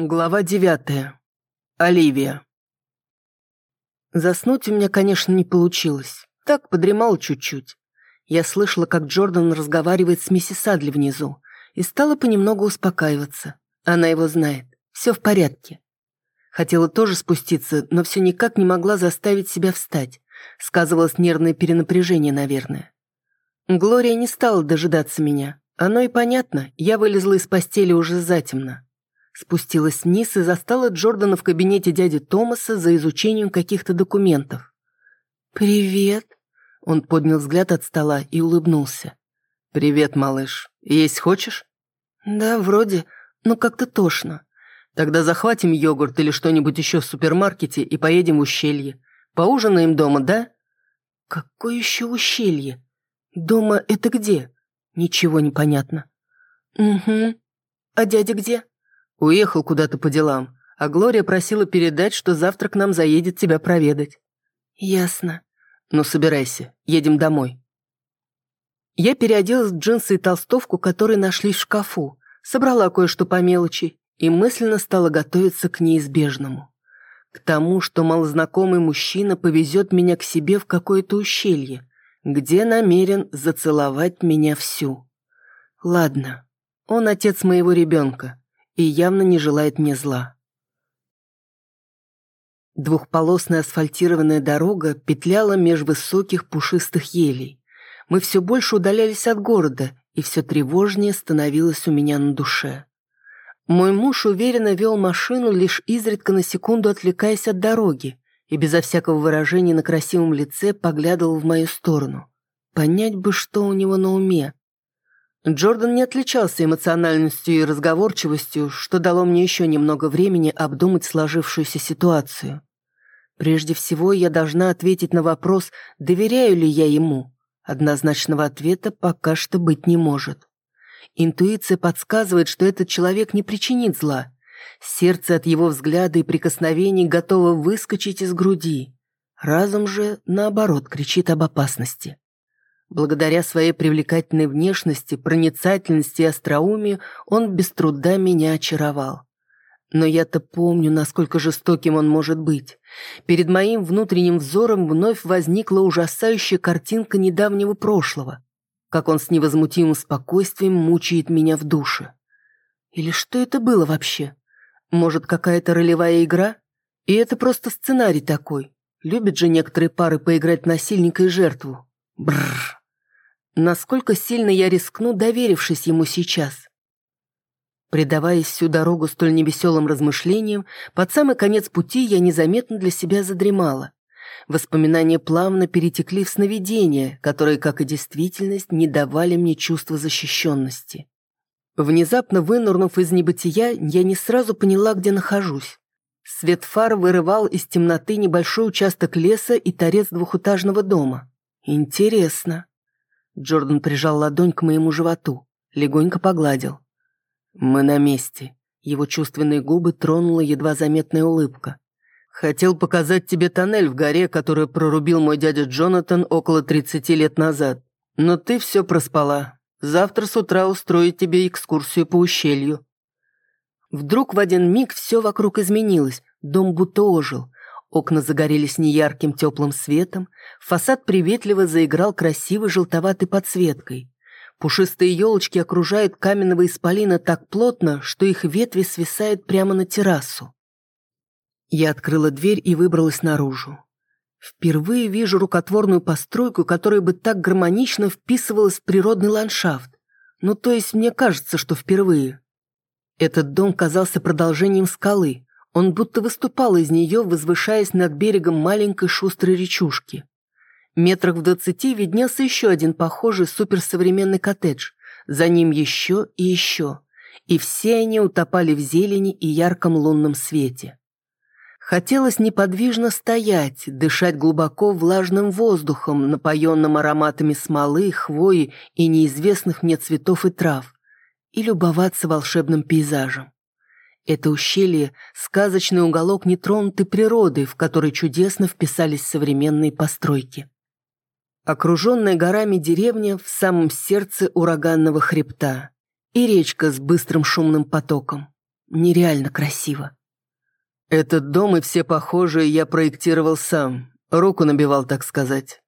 Глава девятая. Оливия. Заснуть у меня, конечно, не получилось. Так, подремал чуть-чуть. Я слышала, как Джордан разговаривает с миссис Адли внизу, и стала понемногу успокаиваться. Она его знает. Все в порядке. Хотела тоже спуститься, но все никак не могла заставить себя встать. Сказывалось нервное перенапряжение, наверное. Глория не стала дожидаться меня. Оно и понятно, я вылезла из постели уже затемно. Спустилась вниз и застала Джордана в кабинете дяди Томаса за изучением каких-то документов. «Привет!» Он поднял взгляд от стола и улыбнулся. «Привет, малыш. Есть хочешь?» «Да, вроде, но как-то тошно. Тогда захватим йогурт или что-нибудь еще в супермаркете и поедем в ущелье. Поужинаем дома, да?» «Какое еще ущелье? Дома это где?» «Ничего не понятно». «Угу. А дядя где?» Уехал куда-то по делам, а Глория просила передать, что завтра к нам заедет тебя проведать». «Ясно». «Ну, собирайся, едем домой». Я переоделась в джинсы и толстовку, которые нашлись в шкафу, собрала кое-что по мелочи и мысленно стала готовиться к неизбежному. К тому, что малознакомый мужчина повезет меня к себе в какое-то ущелье, где намерен зацеловать меня всю. Ладно, он отец моего ребенка, и явно не желает мне зла. Двухполосная асфальтированная дорога петляла меж высоких пушистых елей. Мы все больше удалялись от города, и все тревожнее становилось у меня на душе. Мой муж уверенно вел машину, лишь изредка на секунду отвлекаясь от дороги, и безо всякого выражения на красивом лице поглядывал в мою сторону. Понять бы, что у него на уме. Джордан не отличался эмоциональностью и разговорчивостью, что дало мне еще немного времени обдумать сложившуюся ситуацию. Прежде всего, я должна ответить на вопрос, доверяю ли я ему. Однозначного ответа пока что быть не может. Интуиция подсказывает, что этот человек не причинит зла. Сердце от его взгляда и прикосновений готово выскочить из груди. Разум же, наоборот, кричит об опасности. Благодаря своей привлекательной внешности, проницательности и остроумию он без труда меня очаровал. Но я-то помню, насколько жестоким он может быть. Перед моим внутренним взором вновь возникла ужасающая картинка недавнего прошлого. Как он с невозмутимым спокойствием мучает меня в душе. Или что это было вообще? Может, какая-то ролевая игра? И это просто сценарий такой. Любят же некоторые пары поиграть насильника и жертву. Бррр. Насколько сильно я рискну, доверившись ему сейчас? Предаваясь всю дорогу столь невеселым размышлениям, под самый конец пути я незаметно для себя задремала. Воспоминания плавно перетекли в сновидения, которые, как и действительность, не давали мне чувства защищенности. Внезапно вынырнув из небытия, я не сразу поняла, где нахожусь. Свет фар вырывал из темноты небольшой участок леса и торец двухэтажного дома. Интересно. Джордан прижал ладонь к моему животу, легонько погладил. «Мы на месте». Его чувственные губы тронула едва заметная улыбка. «Хотел показать тебе тоннель в горе, который прорубил мой дядя Джонатан около 30 лет назад. Но ты все проспала. Завтра с утра устроить тебе экскурсию по ущелью». Вдруг в один миг все вокруг изменилось, дом будто ожил. Окна загорелись неярким теплым светом, фасад приветливо заиграл красивой желтоватой подсветкой. Пушистые елочки окружают каменного исполина так плотно, что их ветви свисают прямо на террасу. Я открыла дверь и выбралась наружу. Впервые вижу рукотворную постройку, которая бы так гармонично вписывалась в природный ландшафт. Ну, то есть мне кажется, что впервые. Этот дом казался продолжением скалы, он будто выступал из нее, возвышаясь над берегом маленькой шустрой речушки. Метрах в двадцати виднелся еще один похожий суперсовременный коттедж. За ним еще и еще. И все они утопали в зелени и ярком лунном свете. Хотелось неподвижно стоять, дышать глубоко влажным воздухом, напоенным ароматами смолы, хвои и неизвестных мне цветов и трав, и любоваться волшебным пейзажем. Это ущелье — сказочный уголок нетронутой природы, в который чудесно вписались современные постройки. Окруженная горами деревня в самом сердце ураганного хребта. И речка с быстрым шумным потоком. нереально красиво. Этот дом и все похожие я проектировал сам. Руку набивал, так сказать.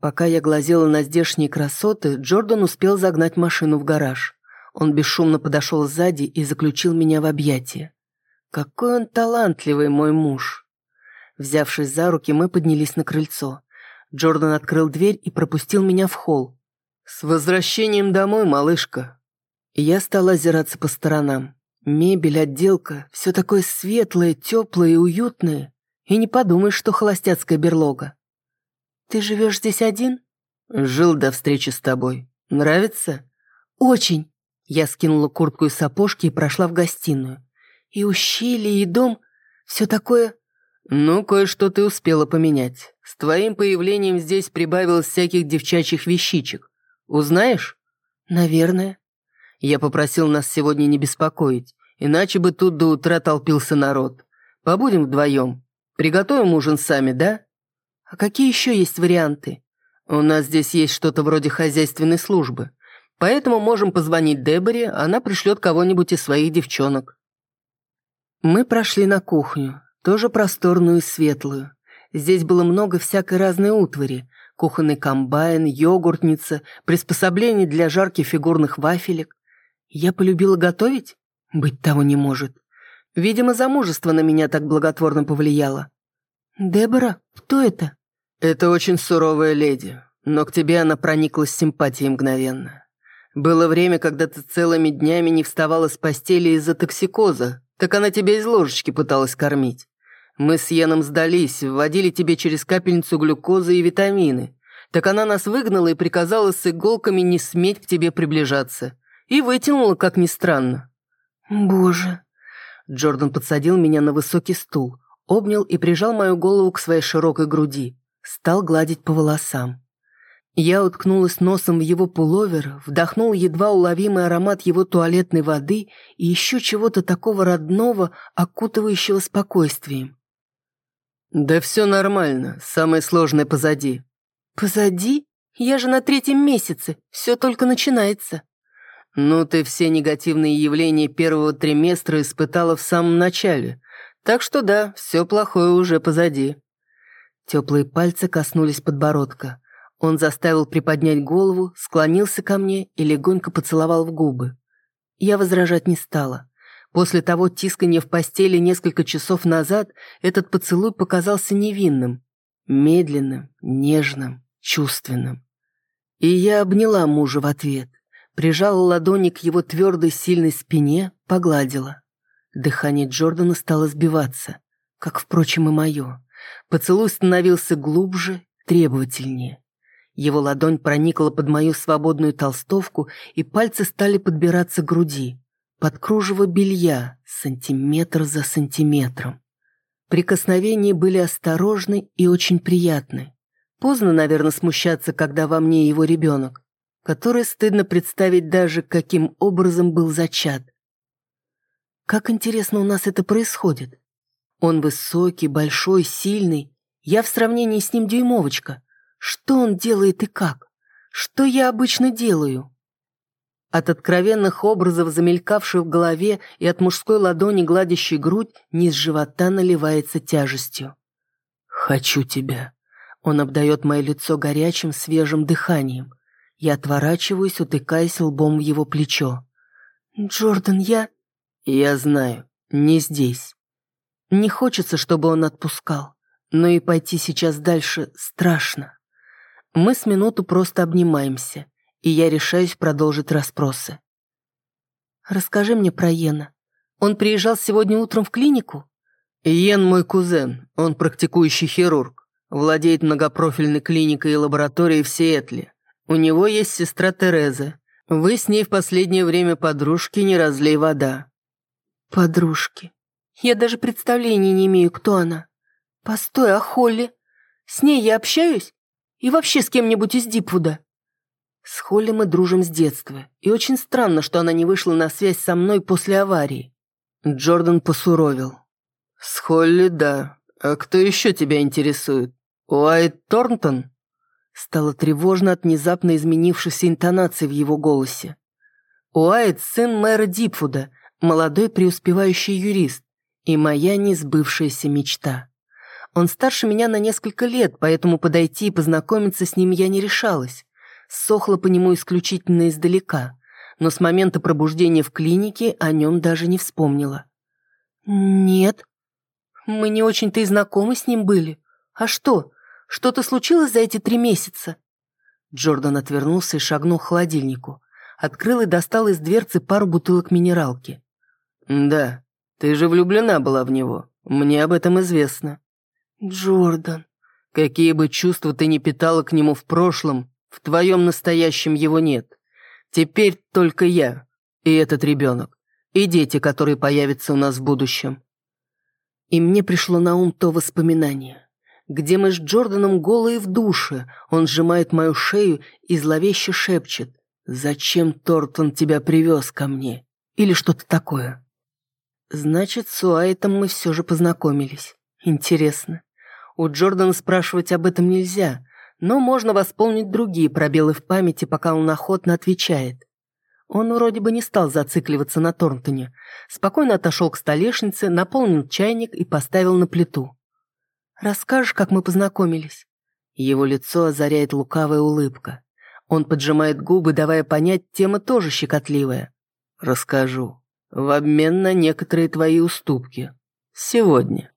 Пока я глазела на здешние красоты, Джордан успел загнать машину в гараж. Он бесшумно подошел сзади и заключил меня в объятия. Какой он талантливый, мой муж. Взявшись за руки, мы поднялись на крыльцо. Джордан открыл дверь и пропустил меня в холл. «С возвращением домой, малышка!» Я стала озираться по сторонам. Мебель, отделка, все такое светлое, теплое и уютное. И не подумай, что холостяцкая берлога. «Ты живешь здесь один?» «Жил до встречи с тобой. Нравится?» «Очень!» Я скинула куртку и сапожки и прошла в гостиную. И ущелье, и дом, все такое... Ну, кое-что ты успела поменять. С твоим появлением здесь прибавилось всяких девчачьих вещичек. Узнаешь? Наверное. Я попросил нас сегодня не беспокоить, иначе бы тут до утра толпился народ. Побудем вдвоем. Приготовим ужин сами, да? А какие еще есть варианты? У нас здесь есть что-то вроде хозяйственной службы. Поэтому можем позвонить Деборе, она пришлет кого-нибудь из своих девчонок. Мы прошли на кухню, тоже просторную и светлую. Здесь было много всякой разной утвари. Кухонный комбайн, йогуртница, приспособления для жарки фигурных вафелек. Я полюбила готовить? Быть того не может. Видимо, замужество на меня так благотворно повлияло. «Дебора? Кто это?» «Это очень суровая леди, но к тебе она прониклась симпатией мгновенно. Было время, когда ты целыми днями не вставала с постели из-за токсикоза, так она тебя из ложечки пыталась кормить. Мы с Яном сдались, вводили тебе через капельницу глюкозы и витамины. Так она нас выгнала и приказала с иголками не сметь к тебе приближаться. И вытянула, как ни странно. «Боже!» Джордан подсадил меня на высокий стул, обнял и прижал мою голову к своей широкой груди. Стал гладить по волосам. Я уткнулась носом в его пуловер, вдохнул едва уловимый аромат его туалетной воды и еще чего-то такого родного, окутывающего спокойствием. «Да все нормально, самое сложное позади». «Позади? Я же на третьем месяце, все только начинается». «Ну, ты все негативные явления первого триместра испытала в самом начале, так что да, все плохое уже позади». Теплые пальцы коснулись подбородка. Он заставил приподнять голову, склонился ко мне и легонько поцеловал в губы. Я возражать не стала. После того тискания в постели несколько часов назад этот поцелуй показался невинным, медленным, нежным, чувственным. И я обняла мужа в ответ, прижала ладони к его твердой сильной спине, погладила. Дыхание Джордана стало сбиваться, как, впрочем, и мое. Поцелуй становился глубже, требовательнее. Его ладонь проникла под мою свободную толстовку, и пальцы стали подбираться к груди, под кружево белья, сантиметр за сантиметром. Прикосновения были осторожны и очень приятны. Поздно, наверное, смущаться, когда во мне его ребенок, который стыдно представить даже, каким образом был зачат. Как интересно у нас это происходит. Он высокий, большой, сильный. Я в сравнении с ним дюймовочка. Что он делает и как? Что я обычно делаю? От откровенных образов, замелькавших в голове, и от мужской ладони, гладящей грудь, низ живота наливается тяжестью. «Хочу тебя». Он обдает мое лицо горячим, свежим дыханием. Я отворачиваюсь, утыкаясь лбом в его плечо. «Джордан, я...» «Я знаю, не здесь». Не хочется, чтобы он отпускал, но и пойти сейчас дальше страшно. Мы с минуту просто обнимаемся, и я решаюсь продолжить расспросы. «Расскажи мне про Йена. Он приезжал сегодня утром в клинику?» «Йен мой кузен, он практикующий хирург, владеет многопрофильной клиникой и лабораторией в Сиэтле. У него есть сестра Тереза. Вы с ней в последнее время подружки, не разлей вода». «Подружки. Я даже представления не имею, кто она. Постой, а Холли? С ней я общаюсь? И вообще с кем-нибудь из Дипвуда. С Холли мы дружим с детства, и очень странно, что она не вышла на связь со мной после аварии. Джордан посуровил. «С Холли, да. А кто еще тебя интересует? Уайт Торнтон?» Стало тревожно от внезапно изменившейся интонации в его голосе. Уайт – сын мэра Дипфуда, Молодой преуспевающий юрист и моя несбывшаяся мечта. Он старше меня на несколько лет, поэтому подойти и познакомиться с ним я не решалась. Сохла по нему исключительно издалека, но с момента пробуждения в клинике о нем даже не вспомнила. «Нет, мы не очень-то и знакомы с ним были. А что, что-то случилось за эти три месяца?» Джордан отвернулся и шагнул к холодильнику. Открыл и достал из дверцы пару бутылок минералки. «Да, ты же влюблена была в него. Мне об этом известно». «Джордан...» «Какие бы чувства ты ни питала к нему в прошлом, в твоем настоящем его нет. Теперь только я и этот ребенок, и дети, которые появятся у нас в будущем». И мне пришло на ум то воспоминание где мы с Джорданом голые в душе. Он сжимает мою шею и зловеще шепчет. «Зачем Тортон тебя привез ко мне?» Или что-то такое. Значит, с Уайтом мы все же познакомились. Интересно. У Джордана спрашивать об этом нельзя, но можно восполнить другие пробелы в памяти, пока он охотно отвечает. Он вроде бы не стал зацикливаться на Торнтоне. Спокойно отошел к столешнице, наполнил чайник и поставил на плиту. Расскажешь, как мы познакомились?» Его лицо озаряет лукавая улыбка. Он поджимает губы, давая понять, тема тоже щекотливая. «Расскажу. В обмен на некоторые твои уступки. Сегодня».